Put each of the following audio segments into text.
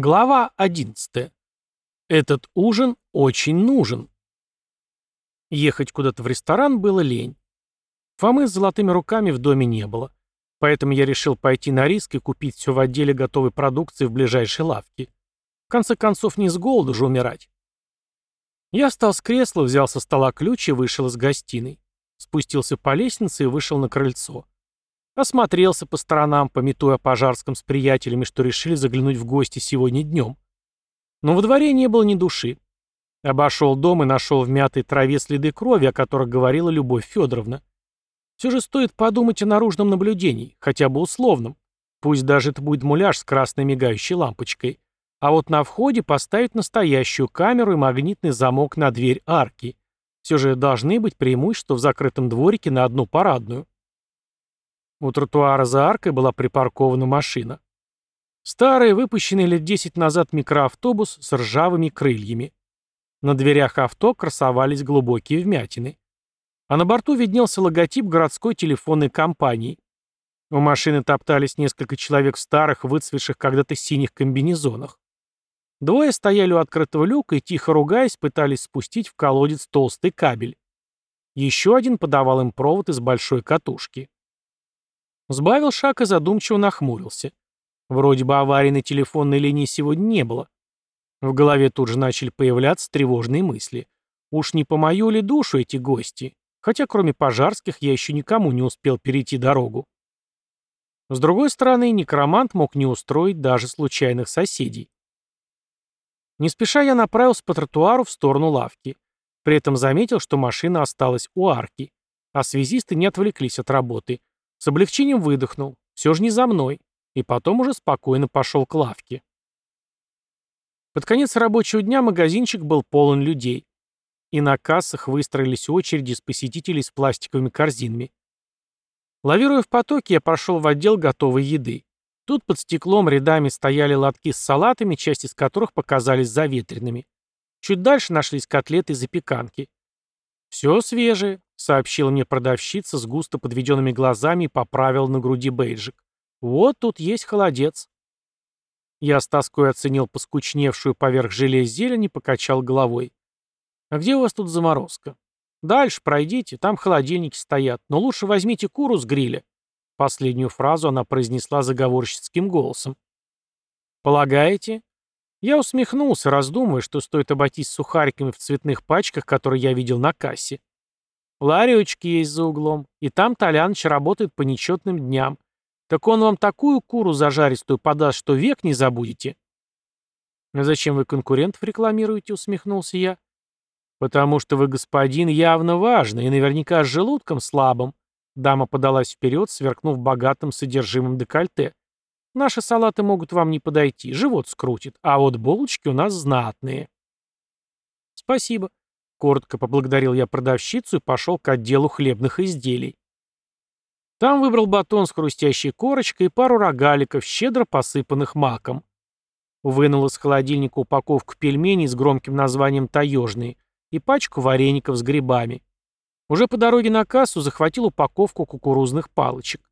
Глава 11. Этот ужин очень нужен. Ехать куда-то в ресторан было лень. Фомы с золотыми руками в доме не было. Поэтому я решил пойти на риск и купить все в отделе готовой продукции в ближайшей лавке. В конце концов, не с голоду же умирать. Я встал с кресла, взял со стола ключ и вышел из гостиной. Спустился по лестнице и вышел на крыльцо. Осмотрелся по сторонам, пометуя пожарском с приятелями, что решили заглянуть в гости сегодня днем. Но во дворе не было ни души. Обошел дом и нашел в мятой траве следы крови, о которых говорила Любовь Федоровна. Все же стоит подумать о наружном наблюдении, хотя бы условном. Пусть даже это будет муляж с красной мигающей лампочкой. А вот на входе поставить настоящую камеру и магнитный замок на дверь арки. Все же должны быть преимущества в закрытом дворике на одну парадную. У тротуара за аркой была припаркована машина. Старый, выпущенный лет 10 назад микроавтобус с ржавыми крыльями. На дверях авто красовались глубокие вмятины. А на борту виднелся логотип городской телефонной компании. У машины топтались несколько человек в старых, выцветших когда-то синих комбинезонах. Двое стояли у открытого люка и, тихо ругаясь, пытались спустить в колодец толстый кабель. Еще один подавал им провод из большой катушки. Сбавил шаг и задумчиво нахмурился. Вроде бы аварии на телефонной линии сегодня не было. В голове тут же начали появляться тревожные мысли. Уж не по мою ли душу эти гости? Хотя кроме пожарских я еще никому не успел перейти дорогу. С другой стороны, некромант мог не устроить даже случайных соседей. Не спеша я направился по тротуару в сторону лавки. При этом заметил, что машина осталась у арки. А связисты не отвлеклись от работы. С облегчением выдохнул. Все же не за мной. И потом уже спокойно пошел к лавке. Под конец рабочего дня магазинчик был полон людей. И на кассах выстроились очереди с посетителей с пластиковыми корзинами. Лавируя в потоке, я прошел в отдел готовой еды. Тут под стеклом рядами стояли лотки с салатами, часть из которых показались заветренными. Чуть дальше нашлись котлеты и запеканки. «Все свежее», — сообщила мне продавщица с густо подведенными глазами и поправила на груди бейджик. «Вот тут есть холодец». Я с тоской оценил поскучневшую поверх желе зелень и покачал головой. «А где у вас тут заморозка?» «Дальше пройдите, там холодильники стоят, но лучше возьмите куру с гриля». Последнюю фразу она произнесла заговорщицким голосом. «Полагаете?» Я усмехнулся, раздумывая, что стоит обойтись сухариками в цветных пачках, которые я видел на кассе. Ларечки есть за углом, и там Толяныч работает по нечетным дням. Так он вам такую куру зажаристую подаст, что век не забудете. «А зачем вы конкурентов рекламируете?» — усмехнулся я. «Потому что вы, господин, явно важный и наверняка с желудком слабым». Дама подалась вперед, сверкнув богатым содержимым декольте. Наши салаты могут вам не подойти, живот скрутит, а вот булочки у нас знатные. Спасибо. Коротко поблагодарил я продавщицу и пошел к отделу хлебных изделий. Там выбрал батон с хрустящей корочкой и пару рогаликов, щедро посыпанных маком. Вынул из холодильника упаковку пельменей с громким названием «Таежные» и пачку вареников с грибами. Уже по дороге на кассу захватил упаковку кукурузных палочек.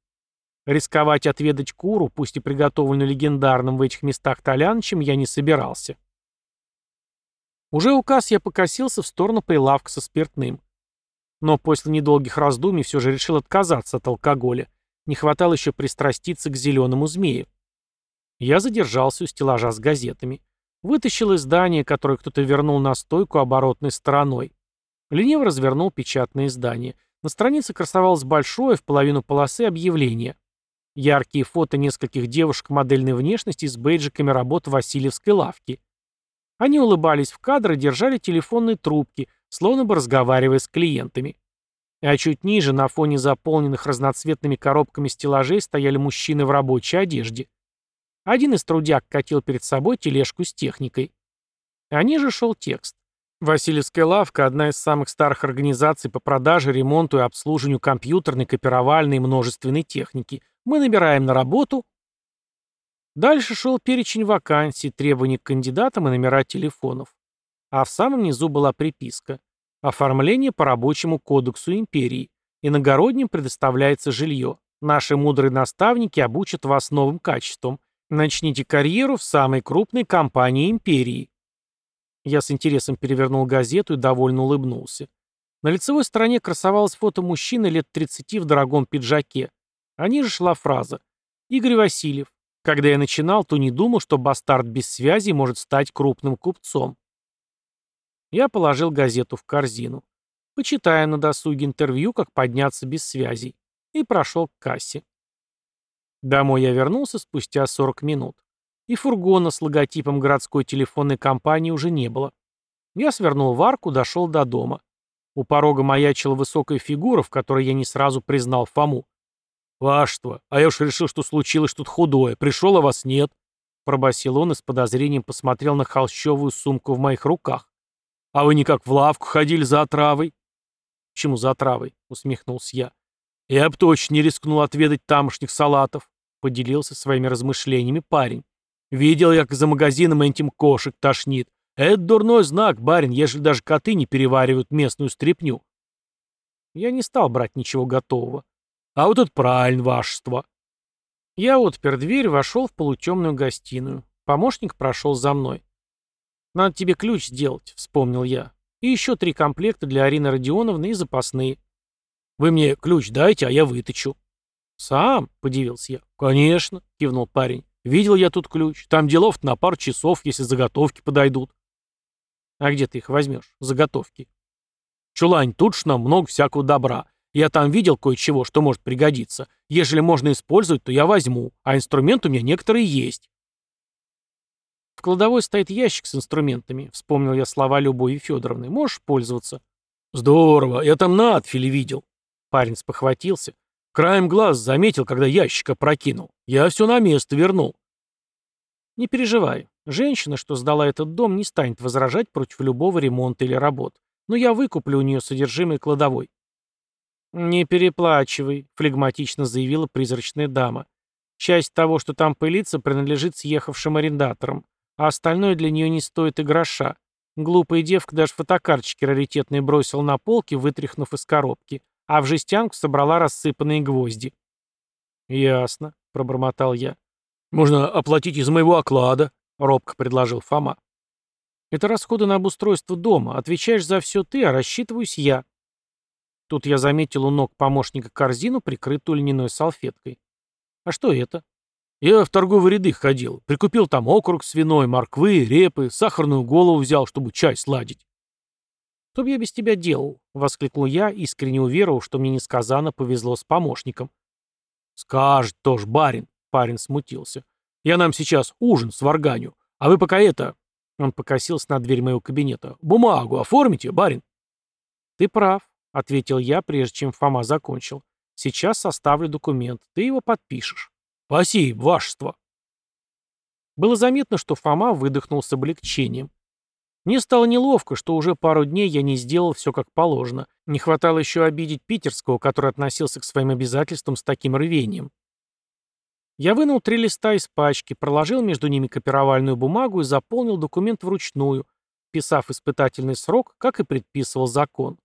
Рисковать отведать куру, пусть и приготовленную легендарным в этих местах Толянычем, я не собирался. Уже указ я покосился в сторону прилавка со спиртным. Но после недолгих раздумий все же решил отказаться от алкоголя. Не хватало еще пристраститься к зеленому змею. Я задержался у стеллажа с газетами. Вытащил издание, которое кто-то вернул на стойку оборотной стороной. Лениво развернул печатное издание. На странице красовалось большое, в половину полосы, объявление. Яркие фото нескольких девушек модельной внешности с бейджиками работ Васильевской лавки. Они улыбались в кадр и держали телефонные трубки, словно бы разговаривая с клиентами. А чуть ниже, на фоне заполненных разноцветными коробками стеллажей, стояли мужчины в рабочей одежде. Один из трудяг катил перед собой тележку с техникой. А ниже шел текст. Васильевская лавка – одна из самых старых организаций по продаже, ремонту и обслуживанию компьютерной, копировальной и множественной техники – мы набираем на работу. Дальше шел перечень вакансий, требований к кандидатам и номера телефонов. А в самом низу была приписка. Оформление по рабочему кодексу империи. Иногородним предоставляется жилье. Наши мудрые наставники обучат вас новым качествам. Начните карьеру в самой крупной компании империи. Я с интересом перевернул газету и довольно улыбнулся. На лицевой стороне красовалось фото мужчины лет 30 в дорогом пиджаке. А ниже шла фраза «Игорь Васильев. Когда я начинал, то не думал, что бастард без связи может стать крупным купцом». Я положил газету в корзину. Почитаем на досуге интервью, как подняться без связей. И прошел к кассе. Домой я вернулся спустя 40 минут. И фургона с логотипом городской телефонной компании уже не было. Я свернул в арку, дошел до дома. У порога маячила высокая фигура, в которой я не сразу признал Фому. «Вашество, а я уж решил, что случилось что-то худое. Пришел, а вас нет», — пробасил он и с подозрением посмотрел на холщовую сумку в моих руках. «А вы никак в лавку ходили за отравой?» «Почему за отравой?» — усмехнулся я. «Я б точно не рискнул отведать тамошних салатов», — поделился своими размышлениями парень. «Видел я, как за магазином этим кошек тошнит. Это дурной знак, барин, ежели даже коты не переваривают местную стряпню. Я не стал брать ничего готового. А вот это правильно, вашество. Я отпер дверь, вошел в полутемную гостиную. Помощник прошел за мной. «Надо тебе ключ сделать», — вспомнил я. «И еще три комплекта для Арины Родионовны и запасные». «Вы мне ключ дайте, а я выточу». «Сам?» — подивился я. «Конечно», — кивнул парень. «Видел я тут ключ. Там делов на пару часов, если заготовки подойдут». А где ты их возьмешь? Заготовки. Чулань, тут ж нам много всякого добра. Я там видел кое-чего, что может пригодиться. Ежели можно использовать, то я возьму, а инструмент у меня некоторые есть. В кладовой стоит ящик с инструментами, вспомнил я слова Любови Федоровны. Можешь пользоваться? Здорово, я там на отфиле видел. Парень спохватился. Краем глаз заметил, когда ящика прокинул. Я все на место вернул. Не переживай. Женщина, что сдала этот дом, не станет возражать против любого ремонта или работ. Но я выкуплю у нее содержимое кладовой. «Не переплачивай», — флегматично заявила призрачная дама. «Часть того, что там пылится, принадлежит съехавшим арендаторам, а остальное для нее не стоит и гроша. Глупая девка даже фотокарточки раритетные бросила на полки, вытряхнув из коробки, а в жестянку собрала рассыпанные гвозди». «Ясно», — пробормотал я. «Можно оплатить из моего оклада», — робко предложил Фома. «Это расходы на обустройство дома. Отвечаешь за все ты, а рассчитываюсь я». Тут я заметил у ног помощника корзину, прикрытую льняной салфеткой. «А что это?» «Я в торговые ряды ходил. Прикупил там окорок свиной, морквы, репы, сахарную голову взял, чтобы чай сладить». «Что бы я без тебя делал?» — воскликнул я, искренне уверовав, что мне несказанно повезло с помощником. «Скажет тоже барин», — парень смутился. Я нам сейчас ужин сварганю, а вы пока это...» Он покосился на дверь моего кабинета. «Бумагу оформите, барин?» «Ты прав», — ответил я, прежде чем Фома закончил. «Сейчас составлю документ. Ты его подпишешь». «Спасибо, вашество». Было заметно, что Фома выдохнул с облегчением. Мне стало неловко, что уже пару дней я не сделал все как положено. Не хватало еще обидеть Питерского, который относился к своим обязательствам с таким рвением. Я вынул три листа из пачки, проложил между ними копировальную бумагу и заполнил документ вручную, писав испытательный срок, как и предписывал закон.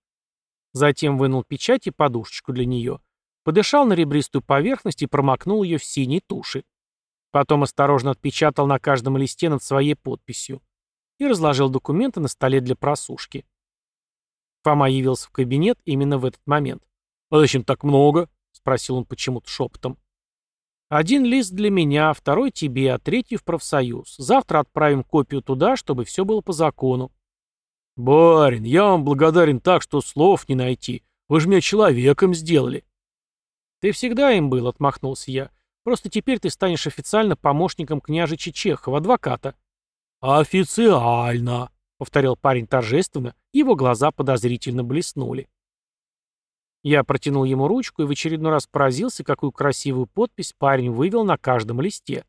Затем вынул печать и подушечку для нее, подышал на ребристую поверхность и промокнул ее в синей туши. Потом осторожно отпечатал на каждом листе над своей подписью и разложил документы на столе для просушки. Фома явился в кабинет именно в этот момент. «А зачем так много?» — спросил он почему-то шепотом. Один лист для меня, второй тебе, а третий в профсоюз. Завтра отправим копию туда, чтобы все было по закону. Барин, я вам благодарен так, что слов не найти. Вы же меня человеком сделали. Ты всегда им был, отмахнулся я. Просто теперь ты станешь официально помощником княжича Чехова, адвоката. Официально, повторил парень торжественно, его глаза подозрительно блеснули. Я протянул ему ручку и в очередной раз поразился, какую красивую подпись парень вывел на каждом листе.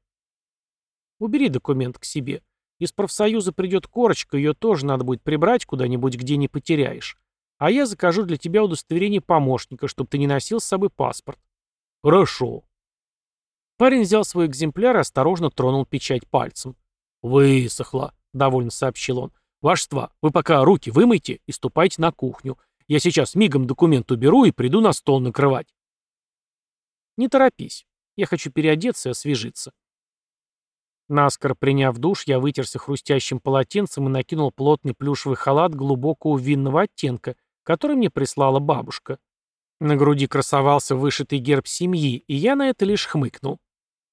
«Убери документ к себе. Из профсоюза придет корочка, ее тоже надо будет прибрать куда-нибудь, где не потеряешь. А я закажу для тебя удостоверение помощника, чтобы ты не носил с собой паспорт». «Хорошо». Парень взял свой экземпляр и осторожно тронул печать пальцем. «Высохло», — довольно сообщил он. «Вашество, вы пока руки вымойте и ступайте на кухню. Я сейчас мигом документ уберу и приду на стол накрывать. Не торопись. Я хочу переодеться и освежиться. Наскоро приняв душ, я вытерся хрустящим полотенцем и накинул плотный плюшевый халат глубокого винного оттенка, который мне прислала бабушка. На груди красовался вышитый герб семьи, и я на это лишь хмыкнул.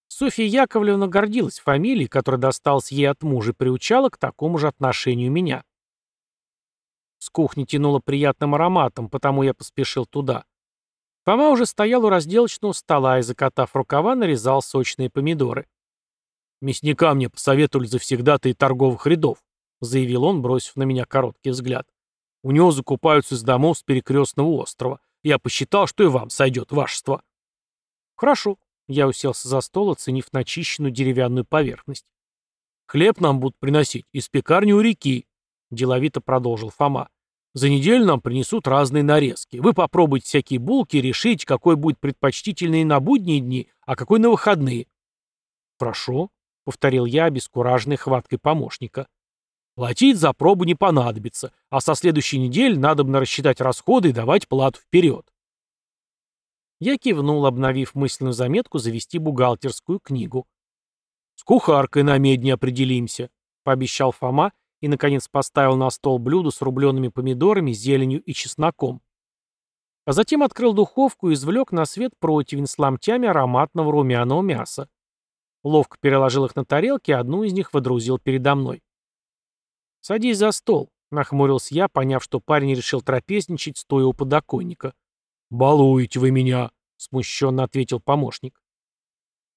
Софья Яковлевна гордилась фамилией, которая досталась ей от мужа, и приучала к такому же отношению меня. С кухни тянуло приятным ароматом, потому я поспешил туда. Фома уже стоял у разделочного стола и, закатав рукава, нарезал сочные помидоры. «Мясника мне посоветовали завсегда-то и торговых рядов», — заявил он, бросив на меня короткий взгляд. «У него закупаются из домов с перекрестного острова. Я посчитал, что и вам сойдет вашество». «Хорошо», — я уселся за стол, оценив начищенную деревянную поверхность. «Хлеб нам будут приносить из пекарни у реки», — деловито продолжил Фома. «За неделю нам принесут разные нарезки. Вы попробуйте всякие булки и решите, какой будет предпочтительный на будние дни, а какой на выходные». «Прошу», — повторил я, обескураженный хваткой помощника. Платить за пробу не понадобится, а со следующей недели надо бы рассчитать расходы и давать плату вперед. Я кивнул, обновив мысленную заметку завести бухгалтерскую книгу. «С кухаркой на медне определимся», — пообещал Фома и, наконец, поставил на стол блюдо с рубленными помидорами, зеленью и чесноком. А затем открыл духовку и извлек на свет противень с ломтями ароматного румяного мяса. Ловко переложил их на тарелки, одну из них водрузил передо мной. «Садись за стол», — нахмурился я, поняв, что парень решил трапезничать, стоя у подоконника. «Балуете вы меня», — смущенно ответил помощник.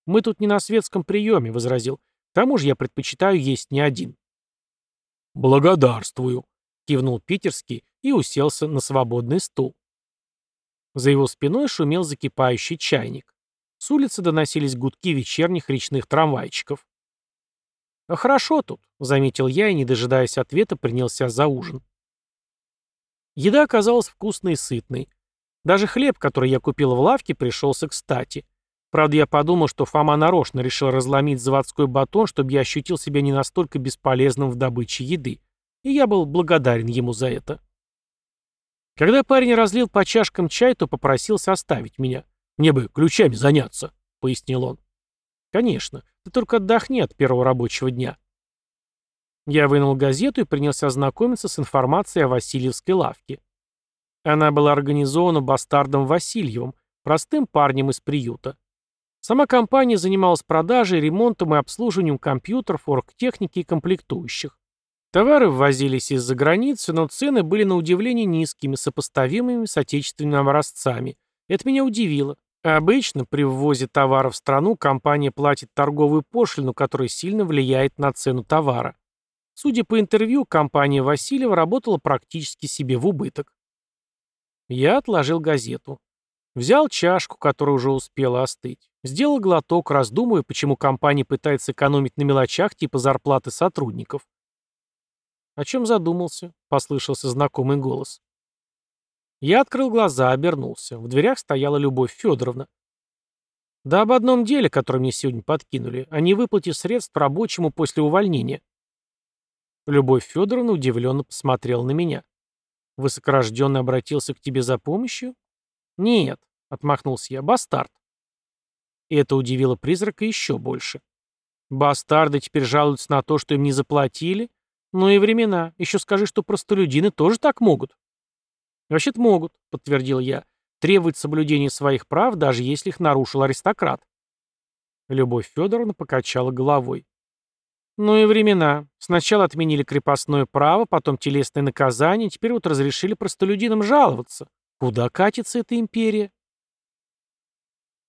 «Мы тут не на светском приеме», — возразил. «К тому же я предпочитаю есть не один». «Благодарствую», — кивнул питерский и уселся на свободный стул. За его спиной шумел закипающий чайник. С улицы доносились гудки вечерних речных трамвайчиков. «А хорошо тут», — заметил я и, не дожидаясь ответа, принялся за ужин. Еда оказалась вкусной и сытной. Даже хлеб, который я купил в лавке, пришелся кстати. Правда, я подумал, что Фома нарочно решил разломить заводской батон, чтобы я ощутил себя не настолько бесполезным в добыче еды. И я был благодарен ему за это. Когда парень разлил по чашкам чай, то попросился оставить меня. «Мне бы ключами заняться», — пояснил он. «Конечно. Ты только отдохни от первого рабочего дня». Я вынул газету и принялся ознакомиться с информацией о Васильевской лавке. Она была организована бастардом Васильевым, простым парнем из приюта. Сама компания занималась продажей, ремонтом и обслуживанием компьютеров, оргтехники и комплектующих. Товары ввозились из-за границы, но цены были на удивление низкими, сопоставимыми с отечественными образцами. Это меня удивило. Обычно при ввозе товара в страну компания платит торговую пошлину, которая сильно влияет на цену товара. Судя по интервью, компания Васильева работала практически себе в убыток. Я отложил газету. Взял чашку, которая уже успела остыть. Сделал глоток, раздумывая, почему компания пытается экономить на мелочах типа зарплаты сотрудников. «О чем задумался?» — послышался знакомый голос. Я открыл глаза, обернулся. В дверях стояла Любовь Федоровна. Да об одном деле, которое мне сегодня подкинули, о невыплате средств рабочему после увольнения. Любовь Федоровна удивленно посмотрела на меня. Высокорожденный обратился к тебе за помощью? Нет, отмахнулся я, бастард. И это удивило призрака еще больше. Бастарды теперь жалуются на то, что им не заплатили? Ну и времена. Еще скажи, что простолюдины тоже так могут. «Вообще-то могут», — подтвердил я. «Требовать соблюдения своих прав, даже если их нарушил аристократ». Любовь Федоровна покачала головой. «Ну и времена. Сначала отменили крепостное право, потом телесное наказание, теперь вот разрешили простолюдинам жаловаться. Куда катится эта империя?»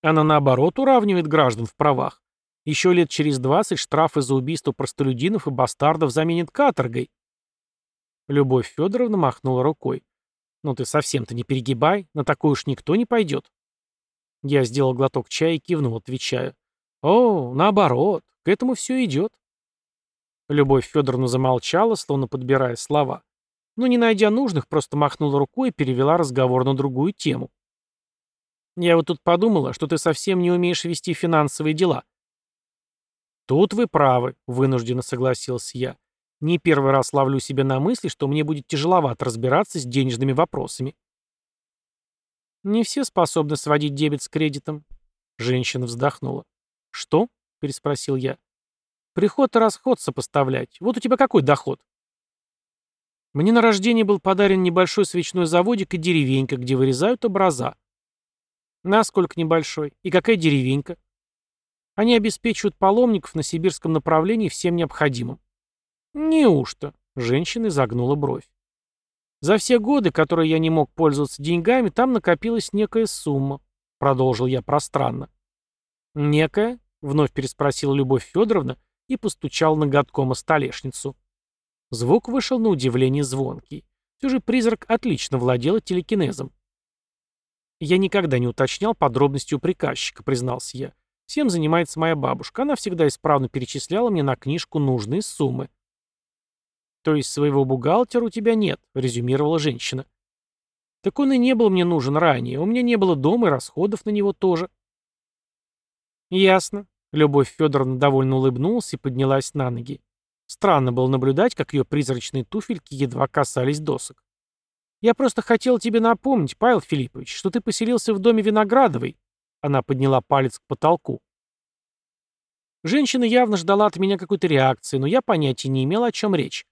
Она, наоборот, уравнивает граждан в правах. Еще лет через двадцать штрафы за убийство простолюдинов и бастардов заменят каторгой. Любовь Федоровна махнула рукой. «Ну ты совсем-то не перегибай, на такой уж никто не пойдет». Я сделал глоток чая и кивнул, отвечая. «О, наоборот, к этому все идет». Любовь Федоровна замолчала, словно подбирая слова. Но, не найдя нужных, просто махнула рукой и перевела разговор на другую тему. «Я вот тут подумала, что ты совсем не умеешь вести финансовые дела». «Тут вы правы», — вынужденно согласился я. Не первый раз ловлю себя на мысли, что мне будет тяжеловато разбираться с денежными вопросами. Не все способны сводить дебет с кредитом. Женщина вздохнула. Что? переспросил я. Приход и расход сопоставлять. Вот у тебя какой доход? Мне на рождение был подарен небольшой свечной заводик и деревенька, где вырезают образа. Насколько небольшой? И какая деревенька? Они обеспечивают паломников на сибирском направлении всем необходимым. Неужто? Женщина загнула бровь. За все годы, которые я не мог пользоваться деньгами, там накопилась некая сумма, продолжил я пространно. Некая? Вновь переспросила Любовь Федоровна и постучал ноготком о столешницу. Звук вышел на удивление звонкий. Все же призрак отлично владел телекинезом. Я никогда не уточнял подробности у приказчика, признался я. Всем занимается моя бабушка. Она всегда исправно перечисляла мне на книжку нужные суммы. То есть своего бухгалтера у тебя нет, резюмировала женщина. Так он и не был мне нужен ранее. У меня не было дома и расходов на него тоже. Ясно. Любовь Федоровна довольно улыбнулась и поднялась на ноги. Странно было наблюдать, как ее призрачные туфельки едва касались досок. «Я просто хотел тебе напомнить, Павел Филиппович, что ты поселился в доме Виноградовой». Она подняла палец к потолку. Женщина явно ждала от меня какой-то реакции, но я понятия не имел, о чем речь.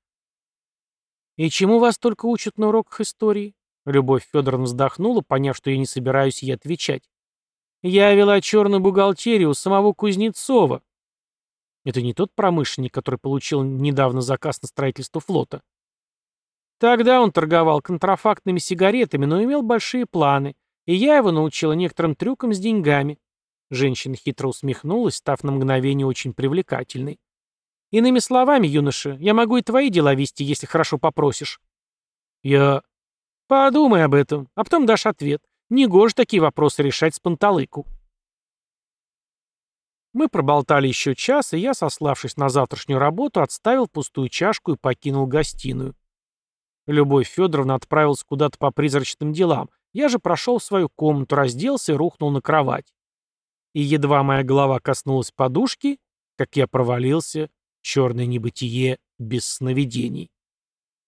«И чему вас только учат на уроках истории?» Любовь Федоровна вздохнула, поняв, что я не собираюсь ей отвечать. Я вела черную бухгалтерию у самого Кузнецова. Это не тот промышленник, который получил недавно заказ на строительство флота. Тогда он торговал контрафактными сигаретами, но имел большие планы, и я его научила некоторым трюкам с деньгами. Женщина хитро усмехнулась, став на мгновение очень привлекательной. Иными словами, юноша, я могу и твои дела вести, если хорошо попросишь. Я... Подумай об этом, а потом дашь ответ. Негоже такие вопросы решать с панталыку. Мы проболтали еще час, и я, сославшись на завтрашнюю работу, отставил пустую чашку и покинул гостиную. Любовь Федоровна отправилась куда-то по призрачным делам. Я же прошел в свою комнату, разделся и рухнул на кровать. И едва моя голова коснулась подушки, как я провалился черное небытие без сновидений.